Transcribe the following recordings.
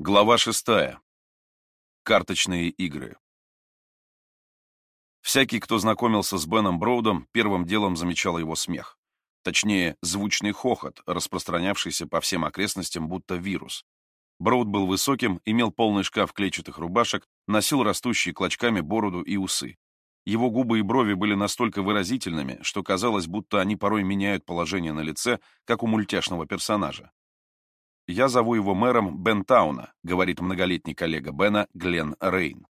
Глава шестая. Карточные игры. Всякий, кто знакомился с Беном Броудом, первым делом замечал его смех. Точнее, звучный хохот, распространявшийся по всем окрестностям, будто вирус. Броуд был высоким, имел полный шкаф клетчатых рубашек, носил растущие клочками бороду и усы. Его губы и брови были настолько выразительными, что казалось, будто они порой меняют положение на лице, как у мультяшного персонажа. «Я зову его мэром Бентауна», — говорит многолетний коллега Бена Глен Рейн.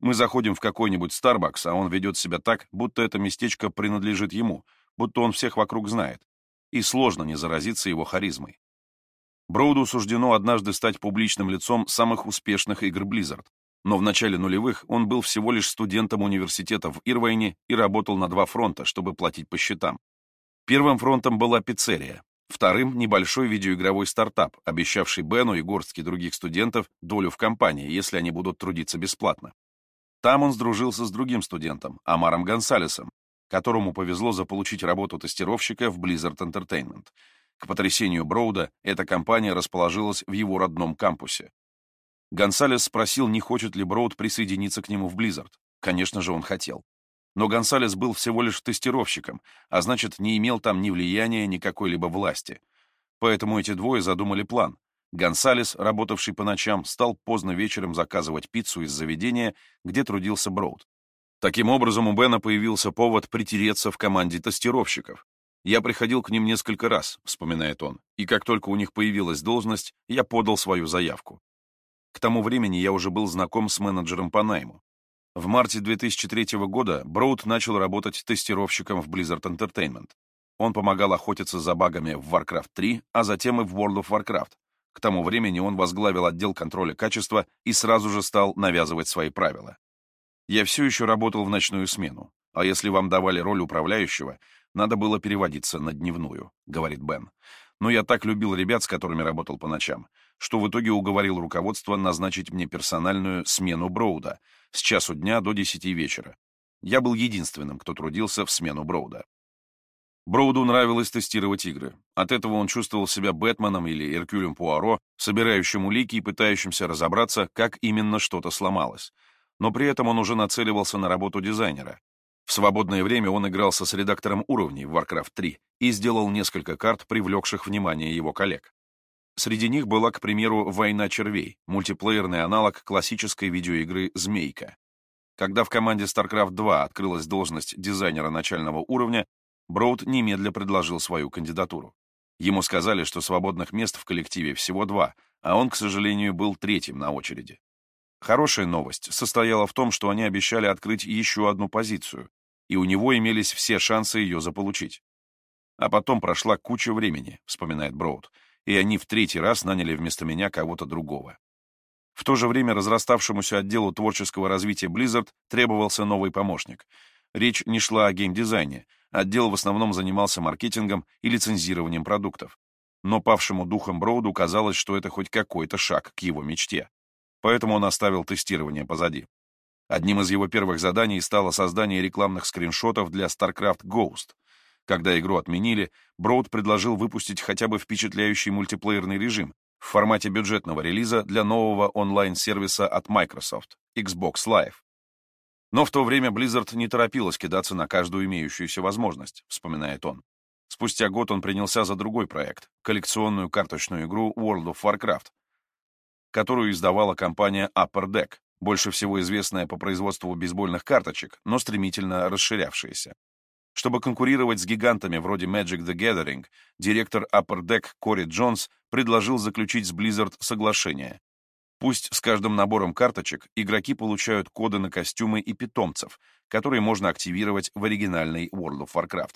«Мы заходим в какой-нибудь Starbucks, а он ведет себя так, будто это местечко принадлежит ему, будто он всех вокруг знает. И сложно не заразиться его харизмой. Броуду суждено однажды стать публичным лицом самых успешных игр Blizzard, но в начале нулевых он был всего лишь студентом университета в Ирвайне и работал на два фронта, чтобы платить по счетам. Первым фронтом была пиццерия, Вторым — небольшой видеоигровой стартап, обещавший Бену и горстке других студентов долю в компании, если они будут трудиться бесплатно. Там он сдружился с другим студентом, Амаром Гонсалесом, которому повезло заполучить работу тестировщика в Blizzard Entertainment. К потрясению Броуда эта компания расположилась в его родном кампусе. Гонсалес спросил, не хочет ли Броуд присоединиться к нему в Blizzard. Конечно же, он хотел. Но Гонсалес был всего лишь тестировщиком, а значит, не имел там ни влияния, ни какой-либо власти. Поэтому эти двое задумали план. Гонсалес, работавший по ночам, стал поздно вечером заказывать пиццу из заведения, где трудился Броуд. Таким образом, у Бена появился повод притереться в команде тестировщиков. «Я приходил к ним несколько раз», — вспоминает он, «и как только у них появилась должность, я подал свою заявку. К тому времени я уже был знаком с менеджером по найму. В марте 2003 года Броуд начал работать тестировщиком в Blizzard Entertainment. Он помогал охотиться за багами в Warcraft 3, а затем и в World of Warcraft. К тому времени он возглавил отдел контроля качества и сразу же стал навязывать свои правила. «Я все еще работал в ночную смену, а если вам давали роль управляющего, надо было переводиться на дневную», — говорит Бен. «Но я так любил ребят, с которыми работал по ночам, что в итоге уговорил руководство назначить мне персональную смену Броуда — с часу дня до десяти вечера. Я был единственным, кто трудился в смену Броуда. Броуду нравилось тестировать игры. От этого он чувствовал себя Бэтменом или Эркюлем Пуаро, собирающим улики и пытающимся разобраться, как именно что-то сломалось. Но при этом он уже нацеливался на работу дизайнера. В свободное время он игрался с редактором уровней в Warcraft 3 и сделал несколько карт, привлекших внимание его коллег. Среди них была, к примеру, «Война червей», мультиплеерный аналог классической видеоигры «Змейка». Когда в команде StarCraft 2 открылась должность дизайнера начального уровня, Броуд немедля предложил свою кандидатуру. Ему сказали, что свободных мест в коллективе всего два, а он, к сожалению, был третьим на очереди. Хорошая новость состояла в том, что они обещали открыть еще одну позицию, и у него имелись все шансы ее заполучить. А потом прошла куча времени, вспоминает Броуд, и они в третий раз наняли вместо меня кого-то другого. В то же время разраставшемуся отделу творческого развития Blizzard требовался новый помощник. Речь не шла о геймдизайне, отдел в основном занимался маркетингом и лицензированием продуктов. Но павшему духом Броуду казалось, что это хоть какой-то шаг к его мечте. Поэтому он оставил тестирование позади. Одним из его первых заданий стало создание рекламных скриншотов для StarCraft Ghost, когда игру отменили, Броуд предложил выпустить хотя бы впечатляющий мультиплеерный режим в формате бюджетного релиза для нового онлайн-сервиса от Microsoft — Xbox Live. Но в то время Blizzard не торопилась кидаться на каждую имеющуюся возможность, вспоминает он. Спустя год он принялся за другой проект — коллекционную карточную игру World of Warcraft, которую издавала компания Upper Deck, больше всего известная по производству бейсбольных карточек, но стремительно расширявшаяся. Чтобы конкурировать с гигантами вроде Magic the Gathering, директор Upper Deck Кори Джонс предложил заключить с Blizzard соглашение. Пусть с каждым набором карточек игроки получают коды на костюмы и питомцев, которые можно активировать в оригинальной World of Warcraft.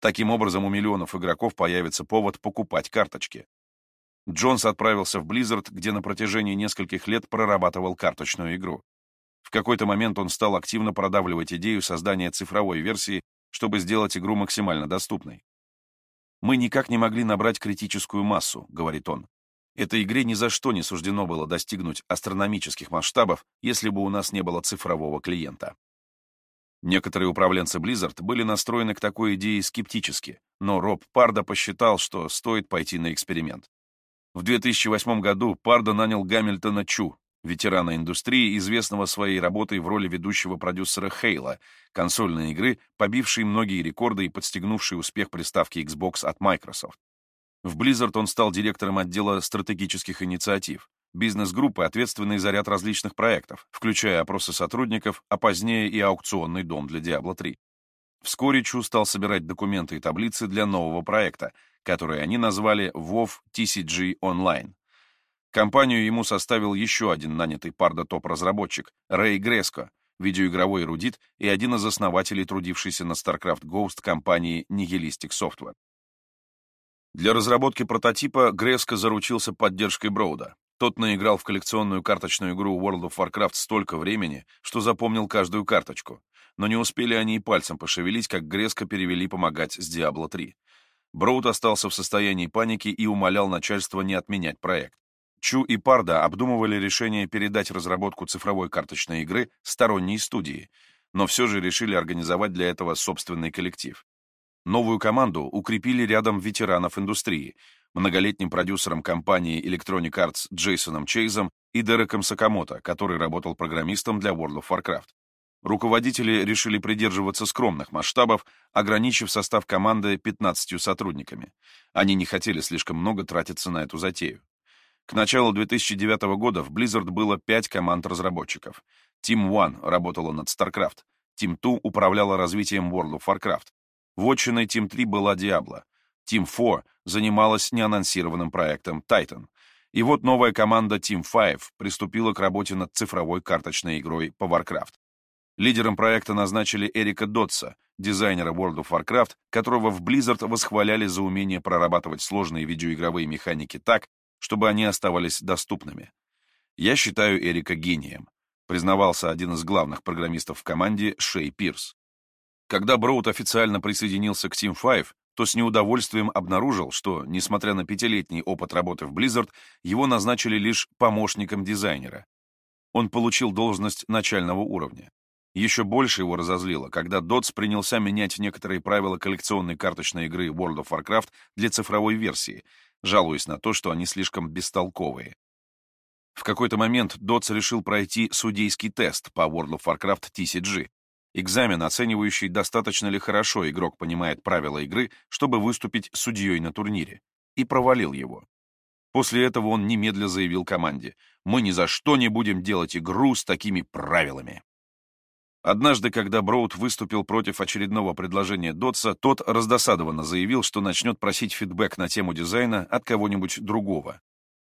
Таким образом, у миллионов игроков появится повод покупать карточки. Джонс отправился в Blizzard, где на протяжении нескольких лет прорабатывал карточную игру. В какой-то момент он стал активно продавливать идею создания цифровой версии чтобы сделать игру максимально доступной. «Мы никак не могли набрать критическую массу», — говорит он. «Этой игре ни за что не суждено было достигнуть астрономических масштабов, если бы у нас не было цифрового клиента». Некоторые управленцы Blizzard были настроены к такой идее скептически, но Роб Парда посчитал, что стоит пойти на эксперимент. В 2008 году Пардо нанял Гамильтона Чу, ветерана индустрии, известного своей работой в роли ведущего продюсера Хейла, консольной игры, побившей многие рекорды и подстегнувшей успех приставки Xbox от Microsoft. В Blizzard он стал директором отдела стратегических инициатив, бизнес-группы, ответственной за ряд различных проектов, включая опросы сотрудников, а позднее и аукционный дом для Diablo 3. Вскоре Чу стал собирать документы и таблицы для нового проекта, который они назвали WoW TCG Online. Компанию ему составил еще один нанятый Парда топ-разработчик, Рэй Греско, видеоигровой эрудит и один из основателей трудившейся на StarCraft Ghost компании Nihilistic Software. Для разработки прототипа Греско заручился поддержкой Броуда. Тот наиграл в коллекционную карточную игру World of Warcraft столько времени, что запомнил каждую карточку. Но не успели они и пальцем пошевелить, как Греско перевели помогать с Diablo 3. Броуд остался в состоянии паники и умолял начальство не отменять проект. Чу и Парда обдумывали решение передать разработку цифровой карточной игры сторонней студии, но все же решили организовать для этого собственный коллектив. Новую команду укрепили рядом ветеранов индустрии, многолетним продюсером компании Electronic Arts Джейсоном Чейзом и Дереком Сакамото, который работал программистом для World of Warcraft. Руководители решили придерживаться скромных масштабов, ограничив состав команды 15 сотрудниками. Они не хотели слишком много тратиться на эту затею. К началу 2009 года в Blizzard было пять команд разработчиков. Team One работала над StarCraft, Team Two управляла развитием World of Warcraft. Вотчиной Team 3 была Diablo. Team 4 занималась неанонсированным проектом Titan. И вот новая команда Team 5 приступила к работе над цифровой карточной игрой по Warcraft. Лидером проекта назначили Эрика Дотса, дизайнера World of Warcraft, которого в Blizzard восхваляли за умение прорабатывать сложные видеоигровые механики так, чтобы они оставались доступными. «Я считаю Эрика гением», признавался один из главных программистов в команде Шей Пирс. Когда Броуд официально присоединился к Team 5, то с неудовольствием обнаружил, что, несмотря на пятилетний опыт работы в Blizzard, его назначили лишь помощником дизайнера. Он получил должность начального уровня. Еще больше его разозлило, когда Дотс принялся менять некоторые правила коллекционной карточной игры World of Warcraft для цифровой версии, жалуясь на то, что они слишком бестолковые. В какой-то момент Дотс решил пройти судейский тест по World of Warcraft TCG, экзамен, оценивающий, достаточно ли хорошо игрок понимает правила игры, чтобы выступить судьей на турнире, и провалил его. После этого он немедля заявил команде, «Мы ни за что не будем делать игру с такими правилами». Однажды, когда Броуд выступил против очередного предложения Дотса, тот раздосадованно заявил, что начнет просить фидбэк на тему дизайна от кого-нибудь другого.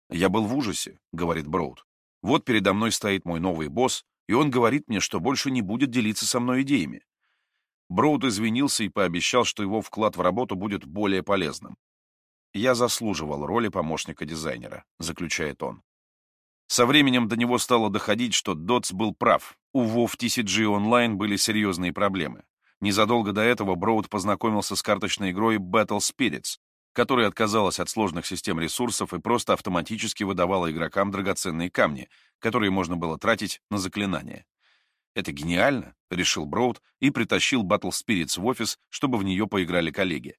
«Я был в ужасе», — говорит Броуд. «Вот передо мной стоит мой новый босс, и он говорит мне, что больше не будет делиться со мной идеями». Броуд извинился и пообещал, что его вклад в работу будет более полезным. «Я заслуживал роли помощника дизайнера», — заключает он. Со временем до него стало доходить, что Дотс был прав. У WoW TCG Online были серьезные проблемы. Незадолго до этого Броуд познакомился с карточной игрой Battle Spirits, которая отказалась от сложных систем ресурсов и просто автоматически выдавала игрокам драгоценные камни, которые можно было тратить на заклинания. «Это гениально», — решил Броуд и притащил Battle Spirits в офис, чтобы в нее поиграли коллеги.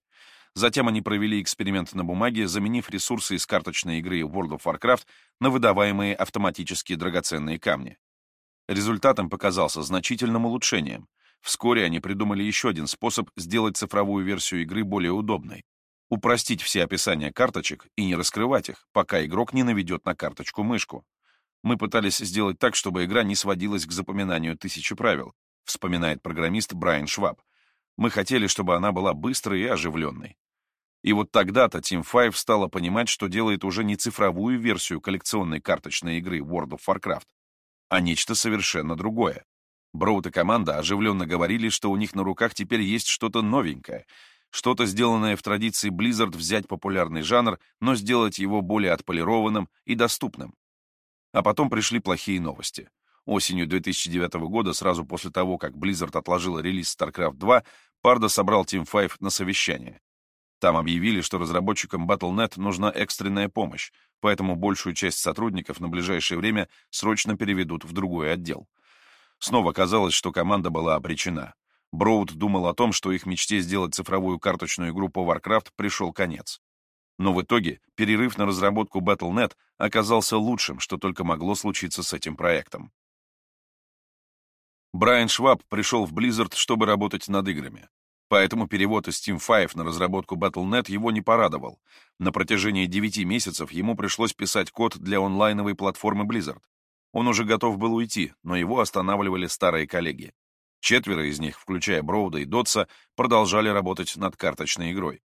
Затем они провели эксперимент на бумаге, заменив ресурсы из карточной игры World of Warcraft на выдаваемые автоматические драгоценные камни. Результатом показался значительным улучшением. Вскоре они придумали еще один способ сделать цифровую версию игры более удобной. Упростить все описания карточек и не раскрывать их, пока игрок не наведет на карточку мышку. Мы пытались сделать так, чтобы игра не сводилась к запоминанию тысячи правил, вспоминает программист Брайан Шваб. Мы хотели, чтобы она была быстрой и оживленной. И вот тогда-то Team 5 стала понимать, что делает уже не цифровую версию коллекционной карточной игры World of Warcraft, а нечто совершенно другое. Броуд и команда оживленно говорили, что у них на руках теперь есть что-то новенькое, что-то сделанное в традиции Blizzard взять популярный жанр, но сделать его более отполированным и доступным. А потом пришли плохие новости. Осенью 2009 года, сразу после того, как Blizzard отложила релиз StarCraft 2, Парда собрал Team 5 на совещание. Там объявили, что разработчикам Battle.net нужна экстренная помощь, поэтому большую часть сотрудников на ближайшее время срочно переведут в другой отдел. Снова казалось, что команда была обречена. Броуд думал о том, что их мечте сделать цифровую карточную игру по Warcraft пришел конец. Но в итоге перерыв на разработку Battle.net оказался лучшим, что только могло случиться с этим проектом. Брайан Шваб пришел в Blizzard, чтобы работать над играми. Поэтому перевод из Team 5 на разработку Battle.net его не порадовал. На протяжении 9 месяцев ему пришлось писать код для онлайновой платформы Blizzard. Он уже готов был уйти, но его останавливали старые коллеги. Четверо из них, включая Броуда и Дотса, продолжали работать над карточной игрой.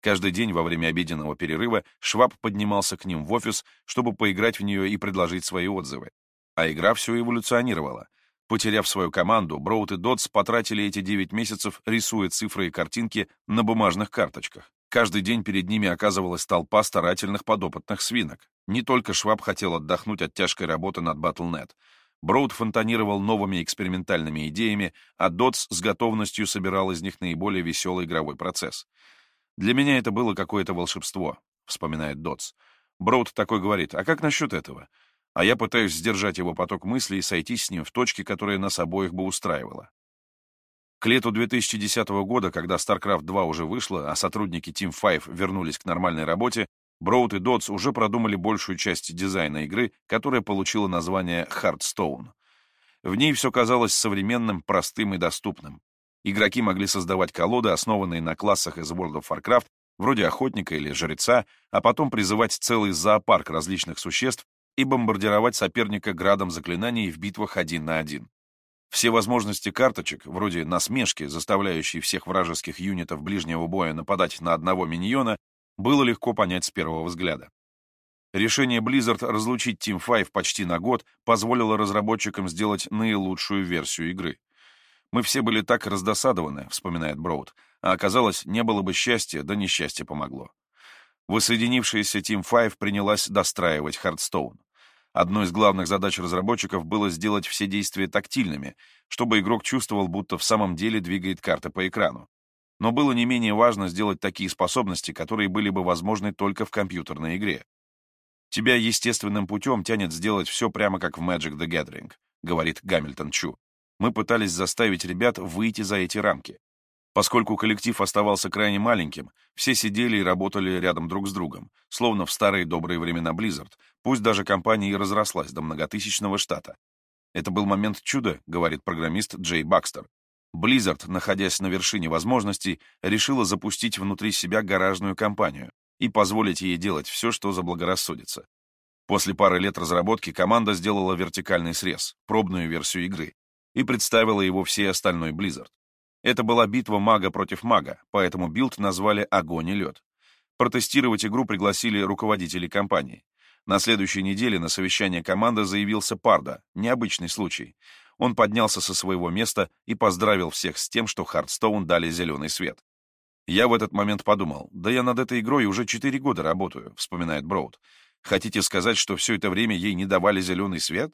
Каждый день во время обеденного перерыва Шваб поднимался к ним в офис, чтобы поиграть в нее и предложить свои отзывы. А игра все эволюционировала. Потеряв свою команду, Броуд и Дотс потратили эти 9 месяцев, рисуя цифры и картинки на бумажных карточках. Каждый день перед ними оказывалась толпа старательных подопытных свинок. Не только Шваб хотел отдохнуть от тяжкой работы над Battle.net. Броуд фонтанировал новыми экспериментальными идеями, а Дотс с готовностью собирал из них наиболее веселый игровой процесс. «Для меня это было какое-то волшебство», — вспоминает Дотс. Броуд такой говорит, «А как насчет этого?» А я пытаюсь сдержать его поток мыслей и сойтись с ним в точке, которая нас обоих бы устраивала. К лету 2010 года, когда StarCraft 2 уже вышла, а сотрудники Team 5 вернулись к нормальной работе, Броуд и Дотс уже продумали большую часть дизайна игры, которая получила название Hearthstone. В ней все казалось современным, простым и доступным. Игроки могли создавать колоды, основанные на классах из World of Warcraft, вроде охотника или жреца, а потом призывать целый зоопарк различных существ, и бомбардировать соперника градом заклинаний в битвах один на один. Все возможности карточек, вроде насмешки, заставляющей всех вражеских юнитов ближнего боя нападать на одного миньона, было легко понять с первого взгляда. Решение Blizzard разлучить Team 5 почти на год позволило разработчикам сделать наилучшую версию игры. «Мы все были так раздосадованы», — вспоминает Броуд, «а оказалось, не было бы счастья, да несчастье помогло». Воссоединившаяся Team 5 принялась достраивать Хардстоун. Одной из главных задач разработчиков было сделать все действия тактильными, чтобы игрок чувствовал, будто в самом деле двигает карты по экрану. Но было не менее важно сделать такие способности, которые были бы возможны только в компьютерной игре. «Тебя естественным путем тянет сделать все прямо как в Magic the Gathering», — говорит Гамильтон Чу. «Мы пытались заставить ребят выйти за эти рамки. Поскольку коллектив оставался крайне маленьким, все сидели и работали рядом друг с другом, словно в старые добрые времена Blizzard, пусть даже компания и разрослась до многотысячного штата. Это был момент чуда, говорит программист Джей Бакстер. Blizzard, находясь на вершине возможностей, решила запустить внутри себя гаражную компанию и позволить ей делать все, что заблагорассудится. После пары лет разработки команда сделала вертикальный срез, пробную версию игры, и представила его всей остальной Blizzard. Это была битва мага против мага, поэтому билд назвали «Огонь и лед». Протестировать игру пригласили руководители компании. На следующей неделе на совещание команды заявился Пардо, необычный случай. Он поднялся со своего места и поздравил всех с тем, что Hearthstone дали зеленый свет. «Я в этот момент подумал, да я над этой игрой уже четыре года работаю», — вспоминает Броуд. «Хотите сказать, что все это время ей не давали зеленый свет?»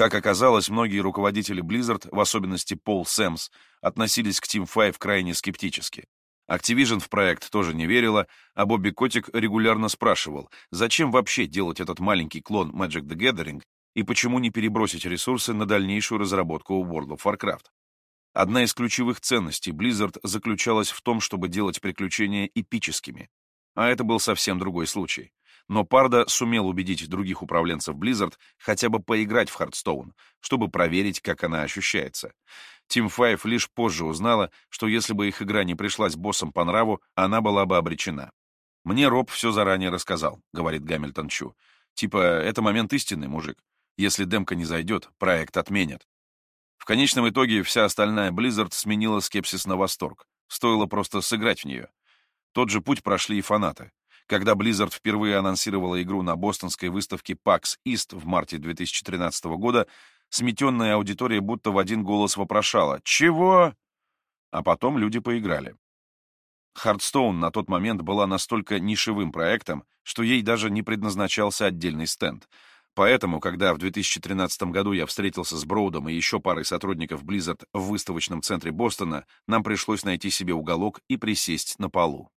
Как оказалось, многие руководители Blizzard, в особенности Пол Сэмс, относились к Team 5 крайне скептически. Activision в проект тоже не верила, а Бобби Котик регулярно спрашивал, зачем вообще делать этот маленький клон Magic the Gathering и почему не перебросить ресурсы на дальнейшую разработку World of Warcraft. Одна из ключевых ценностей Blizzard заключалась в том, чтобы делать приключения эпическими. А это был совсем другой случай. Но Парда сумел убедить других управленцев Blizzard хотя бы поиграть в Hearthstone, чтобы проверить, как она ощущается. Team 5 лишь позже узнала, что если бы их игра не пришлась боссам по нраву, она была бы обречена. «Мне Роб все заранее рассказал», — говорит Гамильтон Чу. «Типа, это момент истины, мужик. Если демка не зайдет, проект отменят». В конечном итоге вся остальная Blizzard сменила скепсис на восторг. Стоило просто сыграть в нее. Тот же путь прошли и фанаты. Когда Blizzard впервые анонсировала игру на бостонской выставке PAX East в марте 2013 года, сметенная аудитория будто в один голос вопрошала «Чего?». А потом люди поиграли. Хардстоун на тот момент была настолько нишевым проектом, что ей даже не предназначался отдельный стенд. Поэтому, когда в 2013 году я встретился с Броудом и еще парой сотрудников Blizzard в выставочном центре Бостона, нам пришлось найти себе уголок и присесть на полу.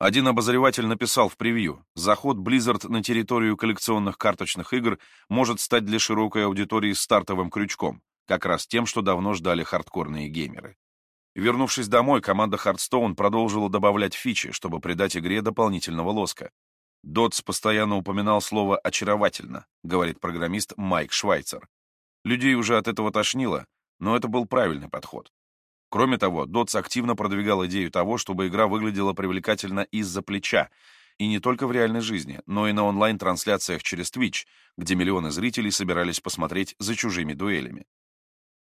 Один обозреватель написал в превью, заход Blizzard на территорию коллекционных карточных игр может стать для широкой аудитории стартовым крючком, как раз тем, что давно ждали хардкорные геймеры. Вернувшись домой, команда Hearthstone продолжила добавлять фичи, чтобы придать игре дополнительного лоска. Дотс постоянно упоминал слово «очаровательно», говорит программист Майк Швайцер. Людей уже от этого тошнило, но это был правильный подход. Кроме того, Дотс активно продвигал идею того, чтобы игра выглядела привлекательно из-за плеча, и не только в реальной жизни, но и на онлайн-трансляциях через Twitch, где миллионы зрителей собирались посмотреть за чужими дуэлями.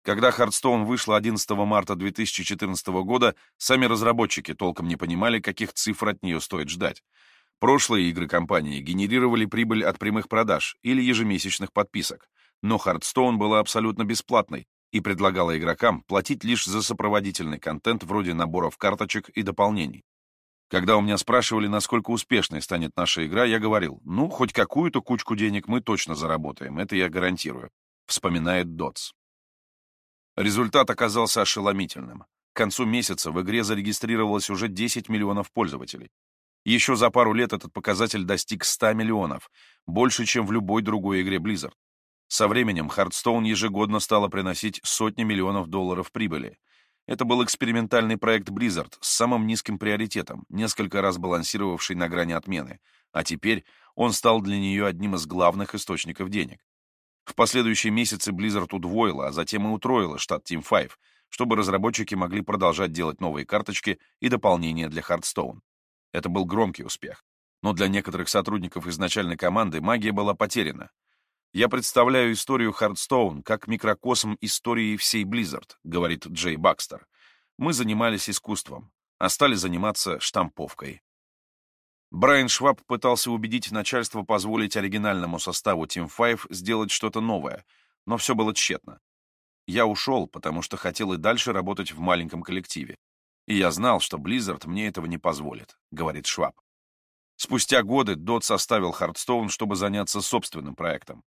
Когда Hearthstone вышла 11 марта 2014 года, сами разработчики толком не понимали, каких цифр от нее стоит ждать. Прошлые игры компании генерировали прибыль от прямых продаж или ежемесячных подписок, но Hearthstone была абсолютно бесплатной и предлагала игрокам платить лишь за сопроводительный контент вроде наборов карточек и дополнений. Когда у меня спрашивали, насколько успешной станет наша игра, я говорил, ну, хоть какую-то кучку денег мы точно заработаем, это я гарантирую, вспоминает Дотс. Результат оказался ошеломительным. К концу месяца в игре зарегистрировалось уже 10 миллионов пользователей. Еще за пару лет этот показатель достиг 100 миллионов, больше, чем в любой другой игре Blizzard. Со временем Hearthstone ежегодно стала приносить сотни миллионов долларов прибыли. Это был экспериментальный проект Blizzard с самым низким приоритетом, несколько раз балансировавший на грани отмены, а теперь он стал для нее одним из главных источников денег. В последующие месяцы Blizzard удвоила, а затем и утроила штат Team 5, чтобы разработчики могли продолжать делать новые карточки и дополнения для Hearthstone. Это был громкий успех. Но для некоторых сотрудников изначальной команды магия была потеряна. «Я представляю историю Hearthstone как микрокосм истории всей Blizzard», говорит Джей Бакстер. «Мы занимались искусством, а стали заниматься штамповкой». Брайан Шваб пытался убедить начальство позволить оригинальному составу Team 5 сделать что-то новое, но все было тщетно. Я ушел, потому что хотел и дальше работать в маленьком коллективе. И я знал, что Blizzard мне этого не позволит, говорит Шваб. Спустя годы Дот составил Hearthstone, чтобы заняться собственным проектом.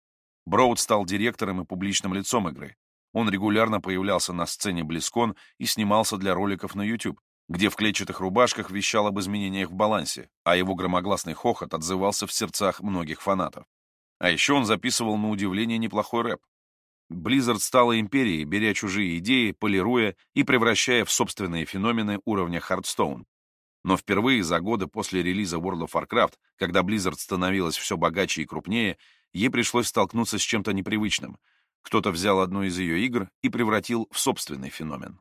Броуд стал директором и публичным лицом игры. Он регулярно появлялся на сцене BlizzCon и снимался для роликов на YouTube, где в клетчатых рубашках вещал об изменениях в балансе, а его громогласный хохот отзывался в сердцах многих фанатов. А еще он записывал на удивление неплохой рэп. Blizzard стала империей, беря чужие идеи, полируя и превращая в собственные феномены уровня Hearthstone. Но впервые за годы после релиза World of Warcraft, когда Blizzard становилась все богаче и крупнее, ей пришлось столкнуться с чем-то непривычным. Кто-то взял одну из ее игр и превратил в собственный феномен.